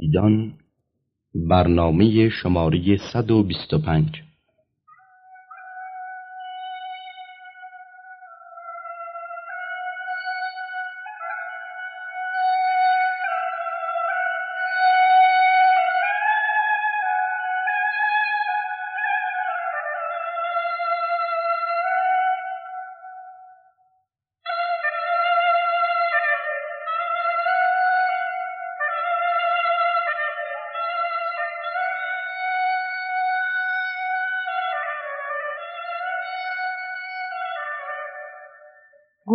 ایدان برنامه شماره 125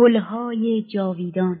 گلهای جاویدان.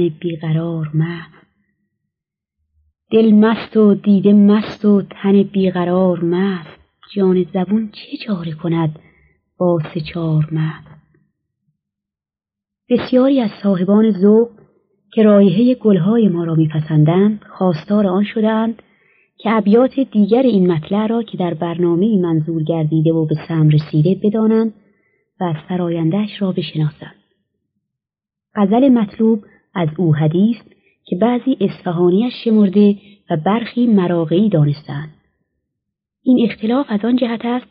تن بیقرار مست دل مست و دیده مست و تن بیقرار مست جان زبون چه چاره کند با سه چار مست بسیاری از صاحبان ذوق که رایحه گلهای ما را میپسندند خواستار آن شدند که ابیات دیگر این مطلع را که در برنامه منظور گردیده و به سم رسیده بدانند و سرایندهش را بشناسند. غزل مطلوب از او حدیث که بعضی اصفهانیش شمرده و برخی مراقعی دانستند. این اختلاف از آن جهت است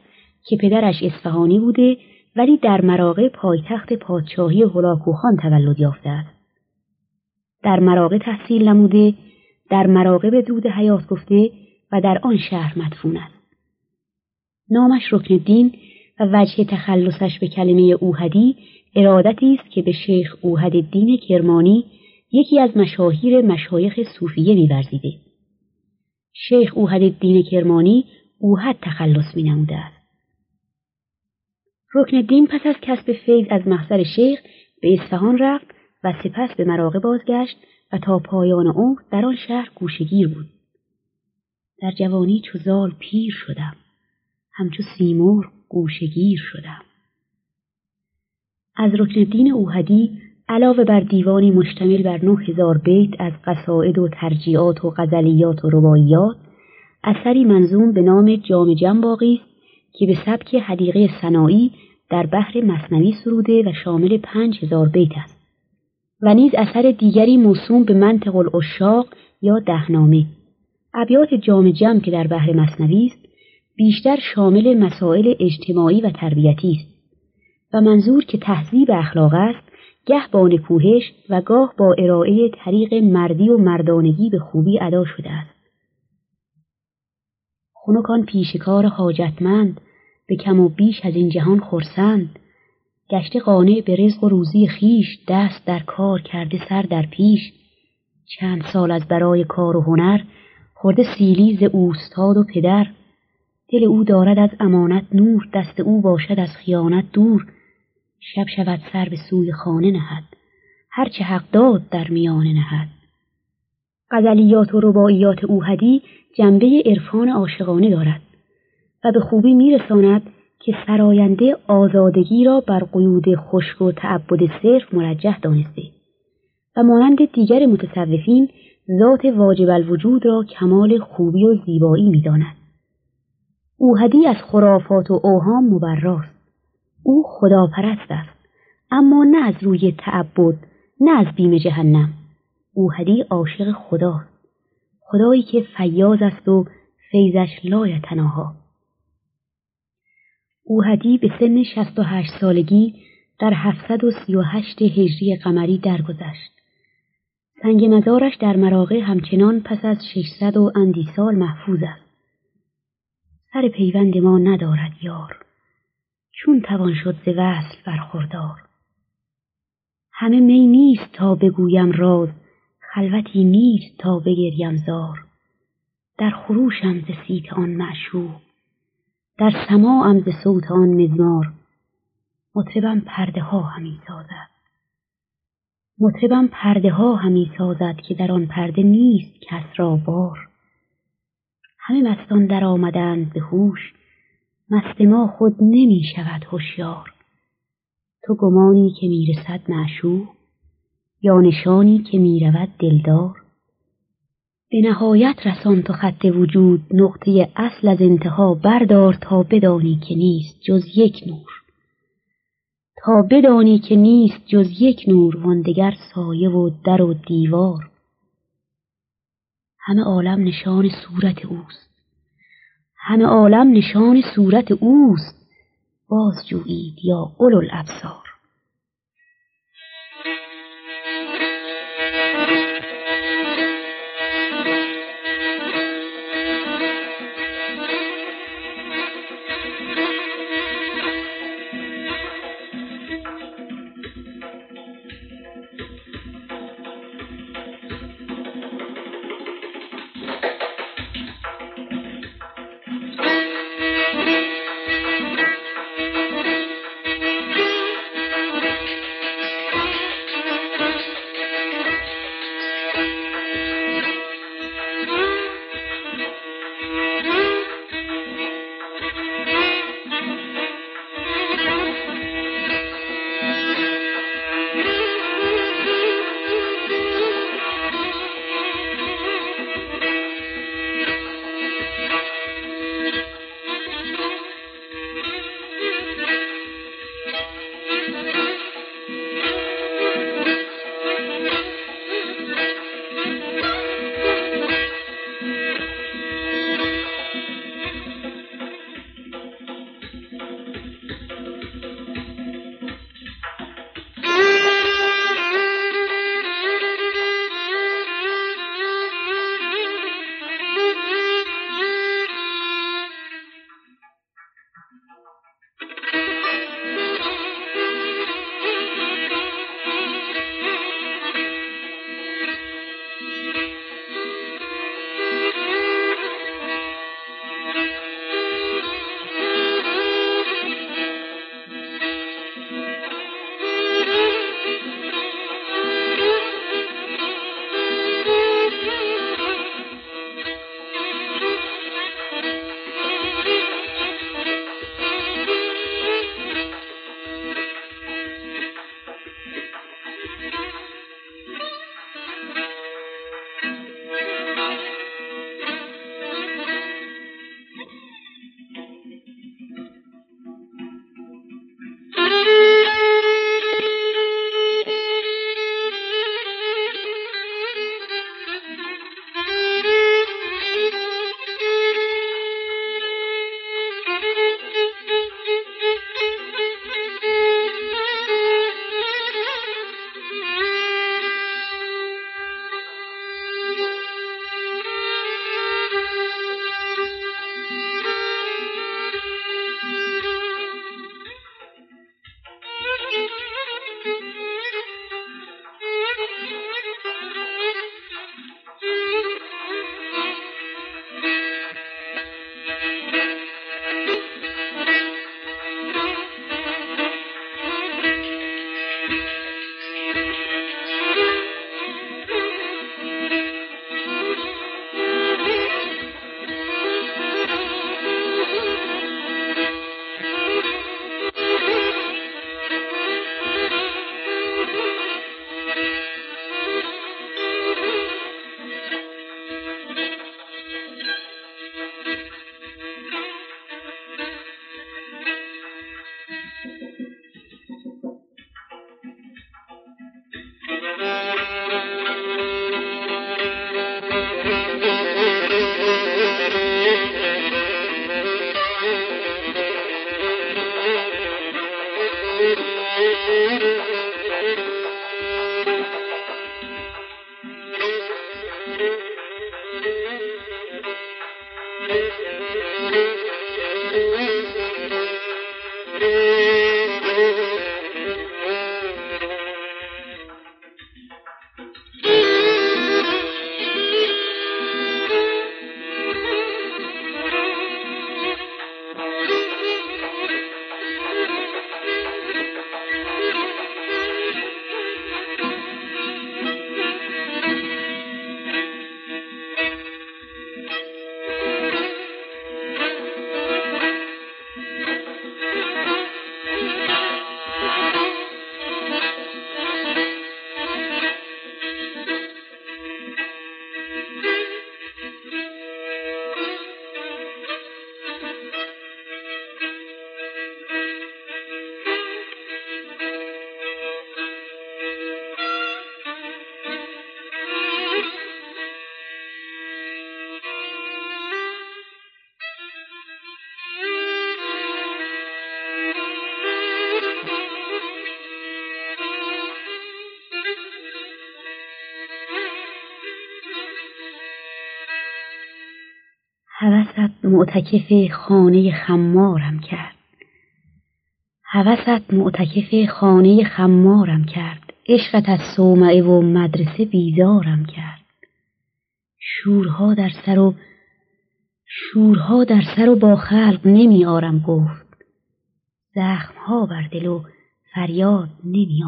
که پدرش اصفهانی بوده ولی در مراقع پایتخت پادشاهی هلاکوخان تولد یافته است. در مراقع تحصیل نموده، در مراقع به دود حیات گفته و در آن شهر مدفون است. نامش رکن دین و وجه تخلصش به کلمه اوهدی ارادتی است که به شیخ اوهد الدین کرمانی یکی از مشاهیر مشایخ صوفیه میورزیده شیخ اوهد الدین کرمانی اوهد تخلص می نموده است. رکن دین پس از کسب فیض از محضر شیخ به اصفهان رفت و سپس به مراغه بازگشت و تا پایان عمر در آن شهر گوشگیر بود. در جوانی چو زال پیر شدم همچو سیمور گوشگیر شدم از رکن دین اوهدی علاوه بر دیوانی مشتمل بر نه هزار بیت از قصائد و ترجیعات و غزلیات و رباعیات اثری منظوم به نام جام جم باقی است که به سبک حدیقه سنایی در بحر مصنوی سروده و شامل پنج هزار بیت است و نیز اثر دیگری موسوم به منطق الاشاق یا دهنامه. ابیات جام جم که در بحر مصنوی است بیشتر شامل مسائل اجتماعی و تربیتی است. و منظور که تهذیب اخلاق است گه با نکوهش و گاه با ارائه طریق مردی و مردانگی به خوبی ادا شده است. خنکان پیشکار حاجتمند به کم و بیش از این جهان خورسند گشته قانع به رزق و روزی خیش دست در کار کرده سر در پیش. چند سال از برای کار و هنر خورده سیلی ز اوستاد و پدر. دل او دارد از امانت نور دست او باشد از خیانت دور. شب شود سر به سوی خانه نهد هرچه حق داد در میانه نهد غزلیات و رباعیات اوهدی جنبه عرفان عاشقانه دارد و به خوبی میرساند که سراینده آزادگی را بر قیود خشک و تعبد صرف مرجح دانسته و مانند دیگر متصوفین ذات واجب الوجود را کمال خوبی و زیبایی می‌داند. اوهدی از خرافات و اوهام مبراست. او خداپرست است اما نه از روی تعبد نه از بیم جهنم اوهدی عاشق خداست خدایی که فیاض است و فیضش لایتناها اوهدی به سن 68 سالگی در 738 هجری قمری درگذشت. سنگ مزارش در مراغه همچنان پس از 600 و اندی سال محفوظ است. سر پیوند ما ندارد یار. چون توان شد ز وصل برخوردار. همه می نیست تا بگویم راز، خلوتی نیست تا بگریم زار. در خروشم ز سیت آن معشوق در سماعم ز صوت آن مزمار مطربم پرده ها همی سازد مطربم پرده ها همی سازد که در آن پرده نیست کس را بار همه مستان در آمدند به هوش مست ما خود نمی شود هوشیار. تو گمانی که می‌رسد معشوق یا نشانی که می‌رود دلدار. به نهایت رسان تو خط وجود نقطه اصل از انتها بردار تا بدانی که نیست جز یک نور. تا بدانی که نیست جز یک نور واندگر سایه و در و دیوار. همه عالم نشان صورت اوست. همه عالم نشان صورت اوست. باز جویید یا اولو الابصار معتکف خانه خمارم کرد. هوست معتکف خانه خمارم کرد. عشقت از صومعه و مدرسه بیزارم کرد. شورها در سر و شورها در سر و با خلق نمی آرم گفت. زخمها بر دل و فریاد نمی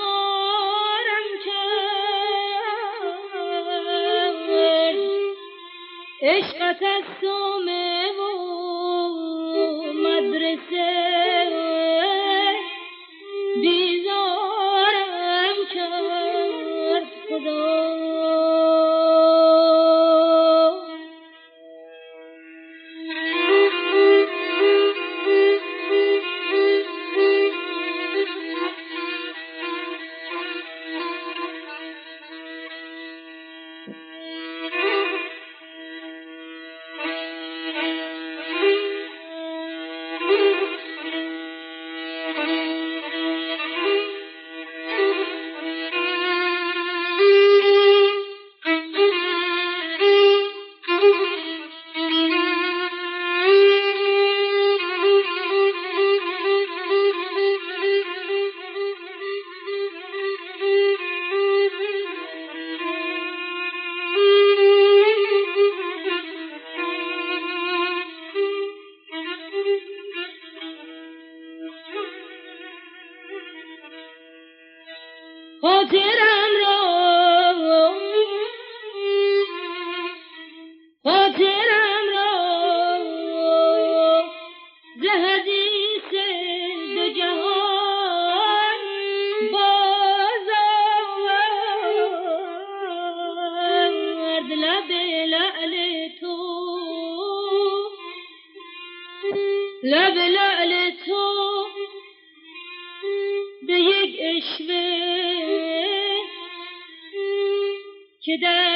آرم کرد عشقت از سومه که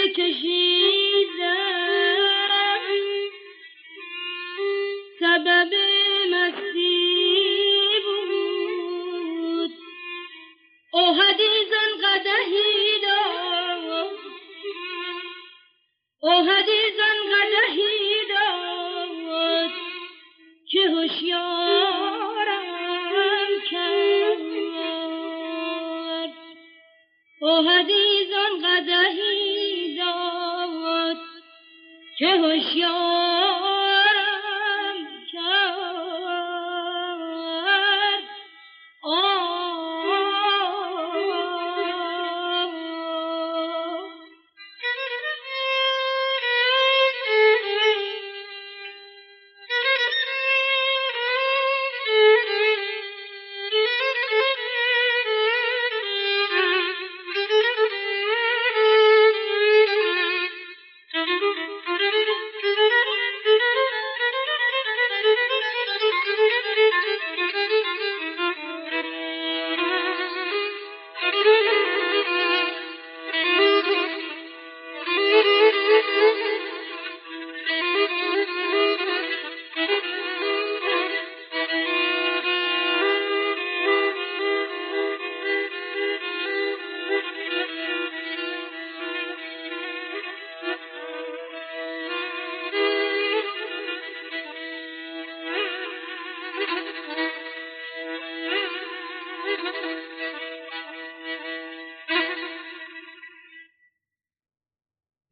هر که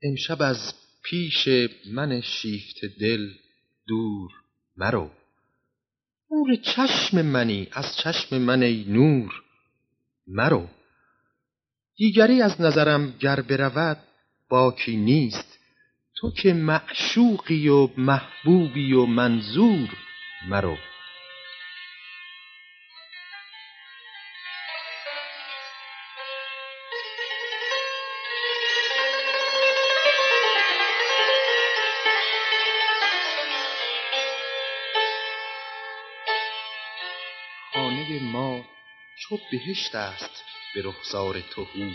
امشب از پیش من شیفت دل دور مرو. نور چشم منی از چشم من ای نور مرو. دیگری از نظرم گر برود باکی نیست تو که معشوقی و محبوبی و منظور مرو. بهشت است به رخسار تو حور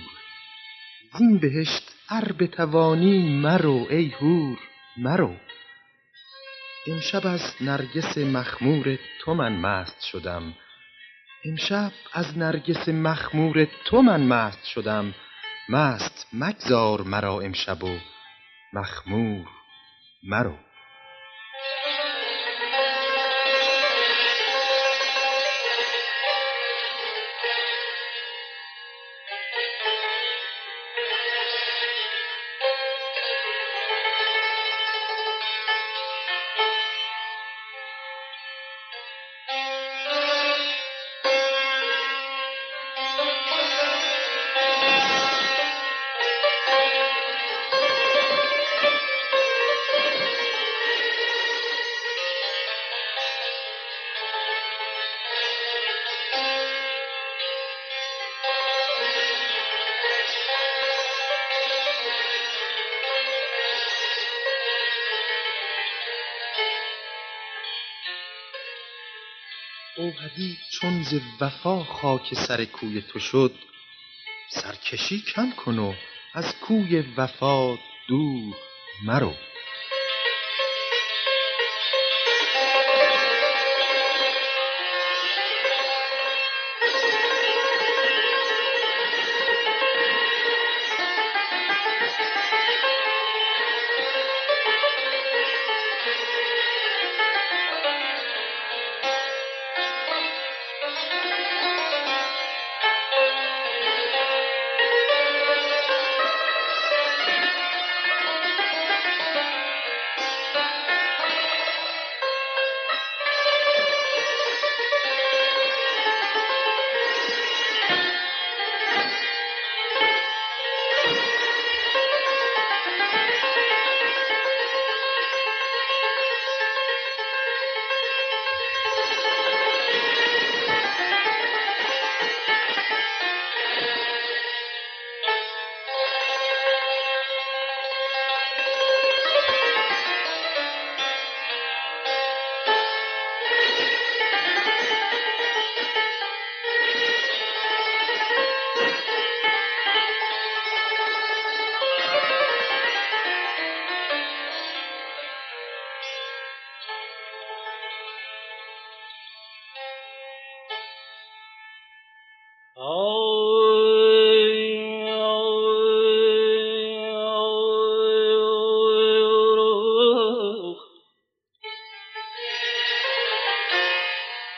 زین بهشت ار بتوانی مرو ای حور مرو. امشب از نرگس مخمور تو من مست شدم. امشب از نرگس مخمور تو من مست شدم. مست مگذار مرا امشب و مخمور مرو. وفا خاک سر کوی تو شد سرکشی کم کن و از کوی وفا دور مرو.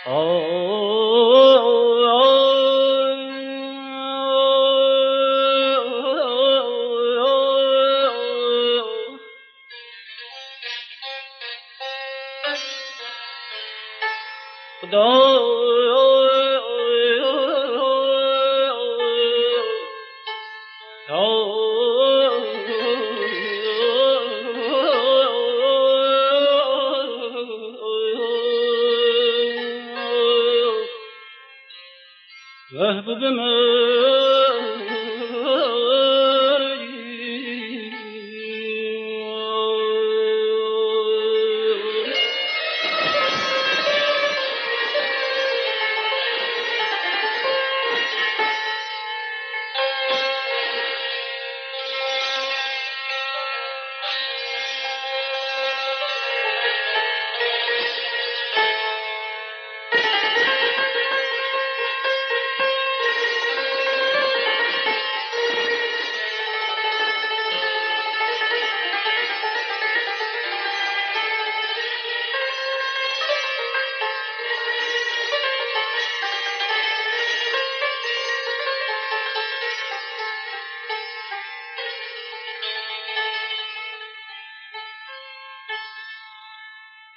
Oh.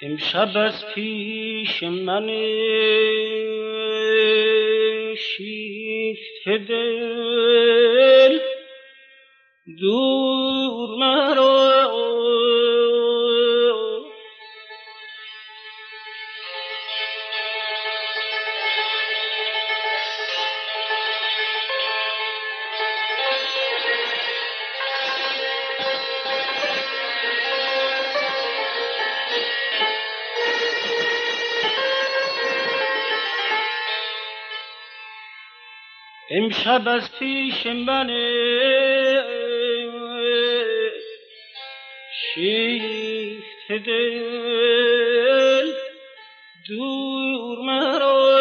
امشب از پیش من شیفت دل دور امشب از پیش من شیفت دل دور مرا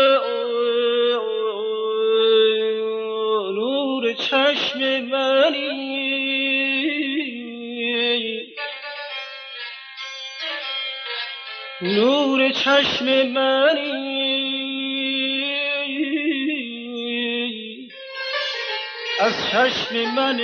نور چشم منی نور چشم منی. چشم من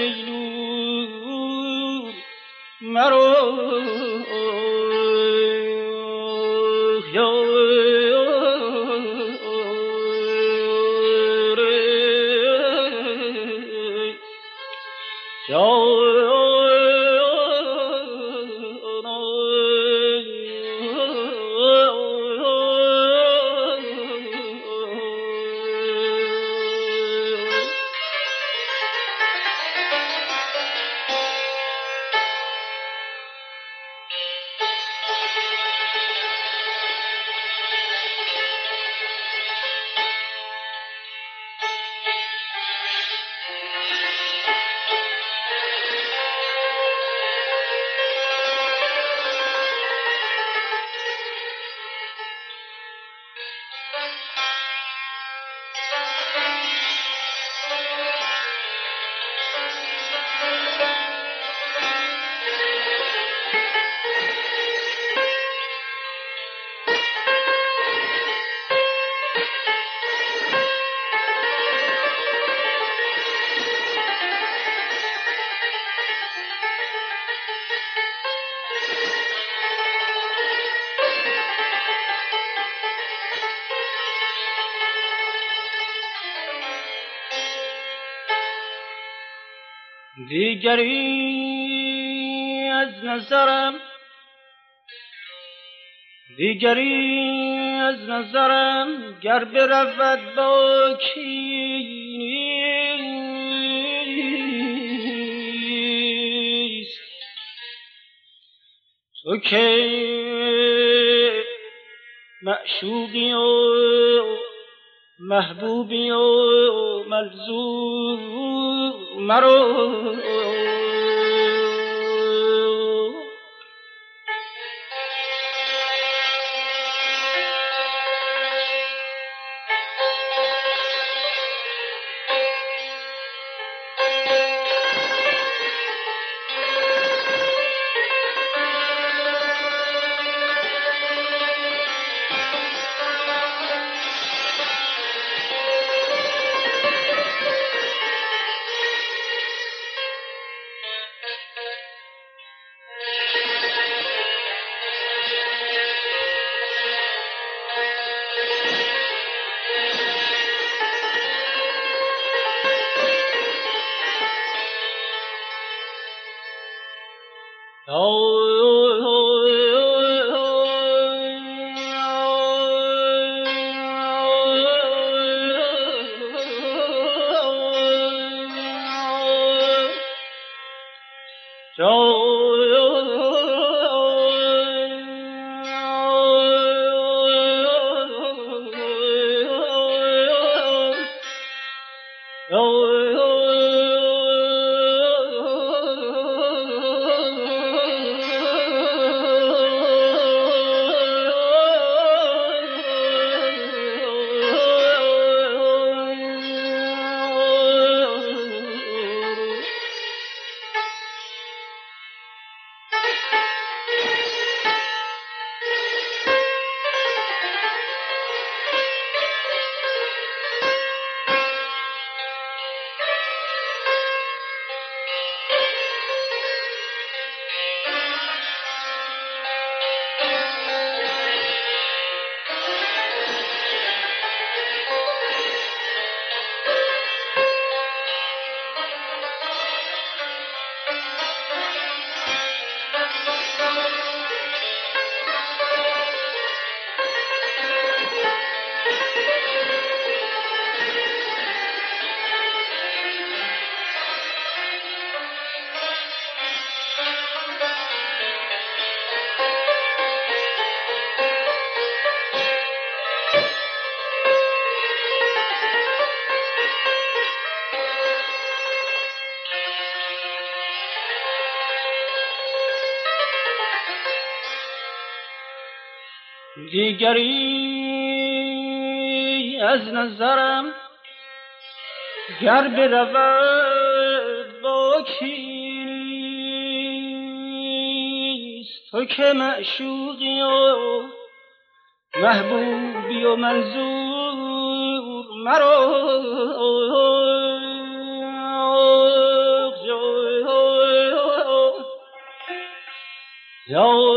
دیگری از نظرم دیگری از نظرم گر برود با کیست؟ تو که معشوقی و محبوبی و ملزوم مرو. دیگری از نظرم گر برود با کیست؟ تو که معشوقی و محبوبی و منظور مرا. خانه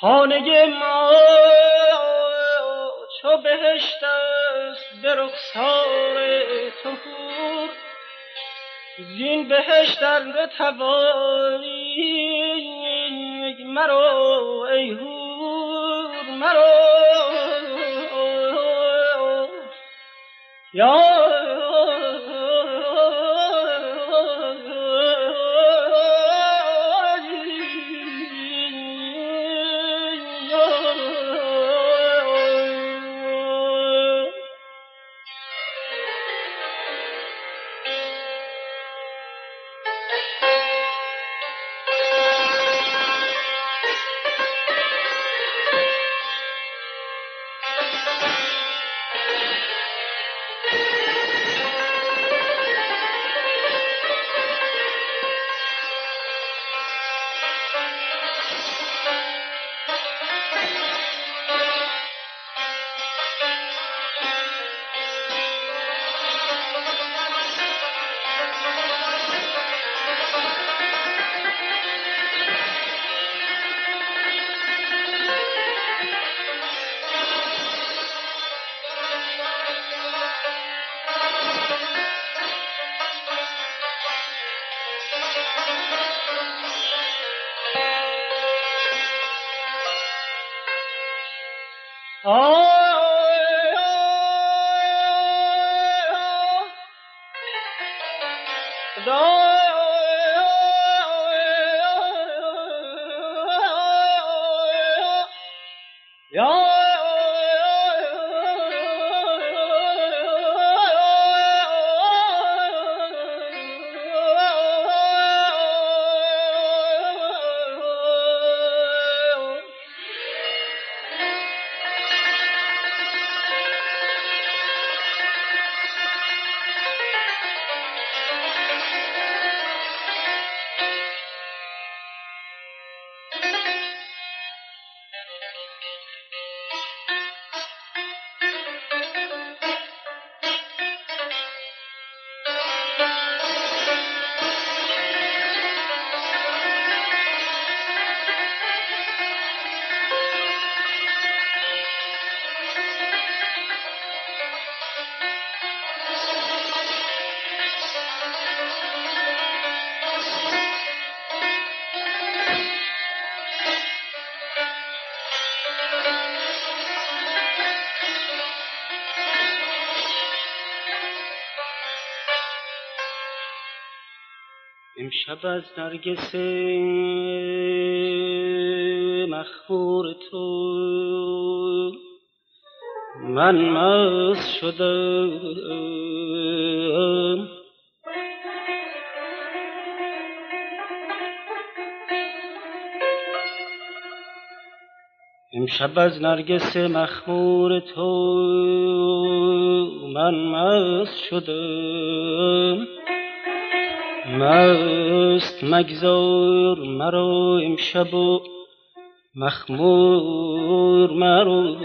خانه ما چو بهشت است به رخسار تو زین بهشت در بتوانی مرو ای هور مرو. یا امشب از نرگس مخمور تو. من مست شدم. امشب از نرگس مخمور تو. من مست شدم. مست مگذار مرا امشب و مخمور مرو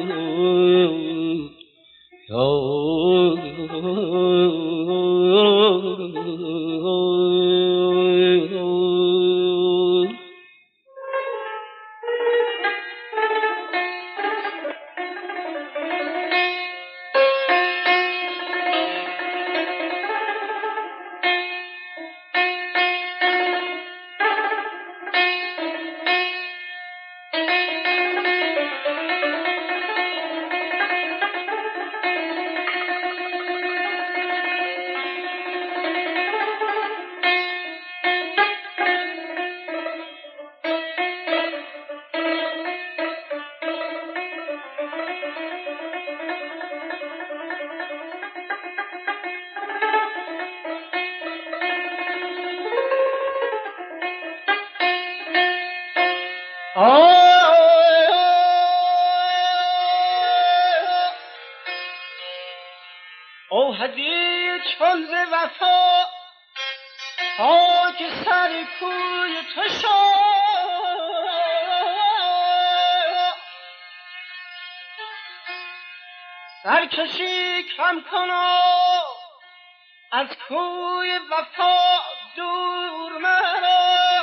سرکشی کم کنا. از کوی وفا دور مرا.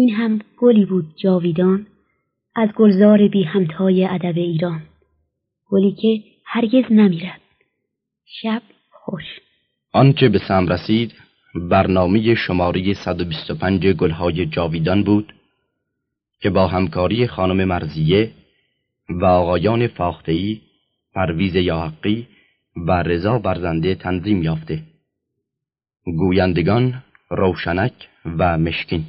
این هم گلی بود جاویدان از گلزار بی همتای ادب ایران. گلی که هرگز نمیرد شب خوش. آنچه به سم رسید برنامه شماره 125 گلهای جاویدان بود که با همکاری خانم مرزیه و آقایان فاختهی پرویز یاحقی و رضا برزنده تنظیم یافته. گویندگان روشنک و مشکین.